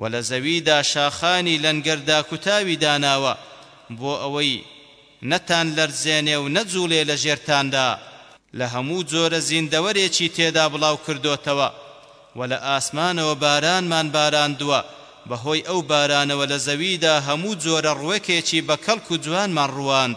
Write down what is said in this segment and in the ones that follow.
وە لە زەویدا شاخانی لەنگەر داکوتاوی داناوە بۆ ئەوەی نەتان لەرزێنێ و نەجوڵێ لە ژێرتاندا لە هەموو جۆرە زیندەوەرێکی تێدا بڵاو کردۆتەوە وە لە ئاسمانەوە بارانمان باراندووە بەهۆی ئەو بارانەوە لە زەویدا هەموو جۆرە ڕوەکێکی بە کەڵک و جوانمان ڕوواند.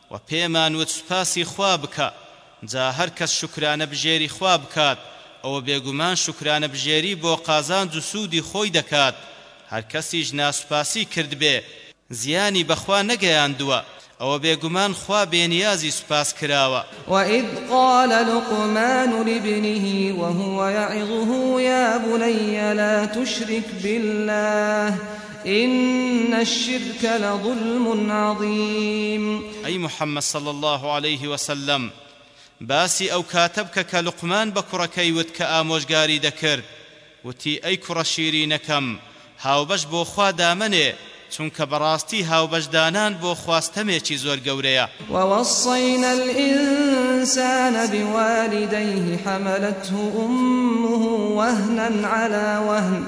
وە پێمان وت سوپاسی خوا بکە جا هەر کەس شوکرانە بژێری خوا بکات ئەوە بێگومان شوکرانە بژێری بۆ قازانج و سوودی خۆی دەکات هەر کەسیش ناسوپاسی کردبێ زیانی بە خوا نەگەیاندووە ئەوە بێگومان خوا بێنیازی سوپاس کراوە. وَإِذْ قَالَ لُقْمَانُ لِابْنِهِ وَهُوَ یَعِظُهُ یا بُنَیَّ لا تُشْرِک بِاللَّهِ ان الشرک لظلم عظیم. ئەی محمد صلی اللە علیه وسلم باسی ئەو کاتە بکە کە لوقمان بە کوڕەکەی وت کە ئامۆژگاری دەکرد وتی ئەی کوڕە شیرینەکەم هاوبەش بۆ خوا دامەنێ چونکە بەڕاستی هاوبەش دانان بۆ خوا ستەمێکی زۆر گەورەیە. ووصینا الانسان بوالدیه حملته امه وهنا علی وهن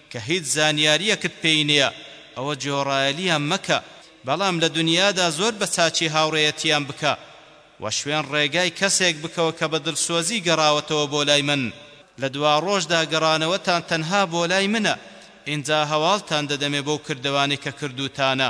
کە هیچ زانیاریەکت پێی نیە ئەوە جۆرایەلیان مەکە بەڵام لە دونیادا زۆر بە چاکی هاوڕێیەتیان بکە وە شوێن ڕێگای کەسێک بکەوە کە بە دلسۆزی گەڕاوەتەوە بۆ لای من لە دواڕۆژدا گەڕانەوەتان تەنها بۆ لای منە ئینجا هەواڵتان دەدەمێ بەو کردەوانەی کە کردوتانە.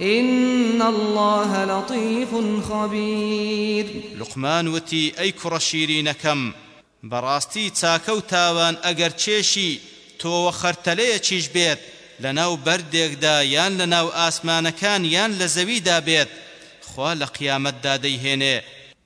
ان اللە لطیف خبیر. لوقمان وتی، ئەی کوڕە شیرینەکەم، بەڕاستی چاکە و تاوان ئەگەر کێشی تۆ و خەرتەلەیەکیش بێت لەناو بەردێکدا یان لەناو ئاسمانەکان یان لە زەویدا بێت، خوا لە قیامەتدا دەیهێنێ،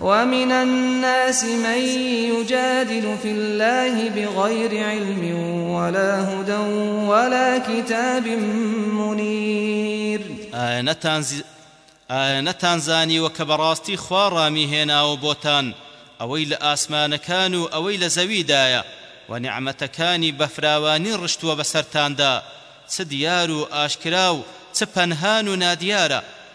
ومن الناس من یجادل فی اللە بغیر علم ولا هدی ولا کتاب منیر ئایا نەتانزانیوە کە بەڕاستی خوا ڕامی هێناوە بۆتان ئەوەی لە ئاسمانەکان و ئەوەی لە زەویدایە وە نیعمەتەکانی بەفراوانی ڕشتووە بەسەرتاندا چ دیار و ئاشکرا و چ پەنهان و نادیارە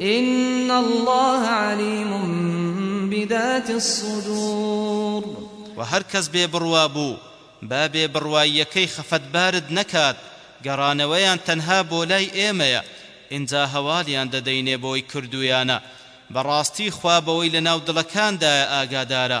ان اللە علیم بذات الصدور وە هەر کەس بێ بڕوا بوو با بێ بڕواییەکەی خەفەت بارد نەکات گەڕانەوەیان تەنها بۆ لای ئێمەیە ئینجا هەواڵیان دەدەینێ بەوەی کردوویانە بەڕاستی خوا بەوەی لەناو دڵەکاندایە ئاگادارە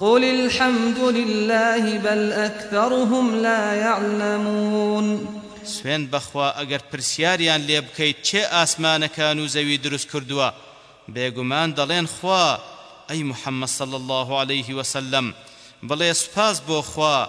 قل الحمد للە بل اکثرهم لا یعلمون سوێند بەخوا ئەگەر پرسیاریان لێ بکەیت کێ ئاسمانەکان و زەوی دروست کردووە بێگومان دەڵێن خوا ئەی محمد صلی اللە علیه وسلم بڵێ سوپاس بۆ خوا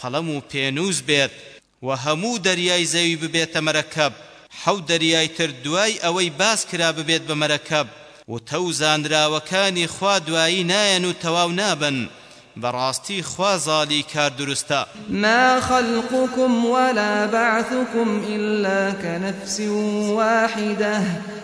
قەڵەم و پێنووس بێت و هەموو دەریای زەوی ببێتە مەرەکەب، حەوت دەریای تر دوای ئەوەی باس کرا ببێت بە مەرەکەب، وتە و زانراوەکانی خوا دوایی نایەن و تەواو نابن، بەڕاستی خوا زاڵی کار دروستە. ما خلقکم ولا بعثکم الا کە نفس واحدە.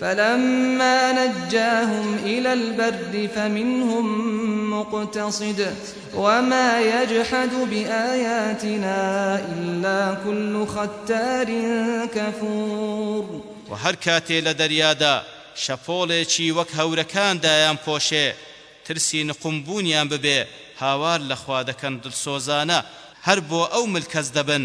فلما نجاهم إلی البر فمنهم مقتصد وما یجحد بآیاتنا إلا کل ختار کفور وە هەر کاتێ لە دەریادا شەپۆڵێکی وەک هەورەکان دایانپۆشێ ترسی نقوم بوونیان ببێ هاوار لە خوا دەکەن دلسۆزانە هەر بۆ ئەو ملکەچ دەبن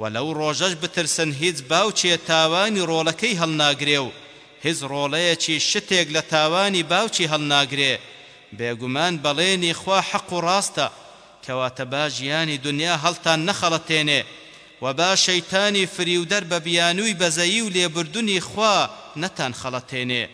وە لەو ڕۆژەش بترسن هیچ باوکێ تاوانی ڕۆڵەکەی هەڵناگرێ و هیچ ڕۆڵەیەکیش شتێک لە تاوانی باوکی هەڵناگرێ بێگومان بەڵێنی خوا حەق و ڕاستە کەواتە با ژیانی دونیا هەڵتان نەخەڵەتێنێ وە با شەیتانی فریودەر بە بیانووی بەزەیی و لێبوردنی خوا نەتان خەڵەتێنێ.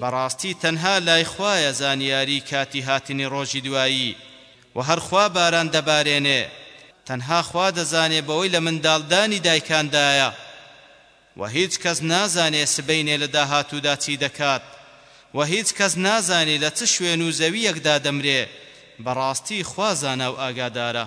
بەڕاستی تەنها لای خوایە زانیاری کاتی هاتنی ڕۆژی دوایی وە هەر خوا باران دەبارێنێ تەنها خوا دەزانێ بەوەی لە منداڵ دانی دایکان دایە وە هیچ کەس نازانێ سبەینێ لە داهاتوودا چی دەکات وە هیچ کەس نازانێ لە چ شوێن و زەویەکدا دەمرێ بەڕاستی خوا زانا و ئاگادارە.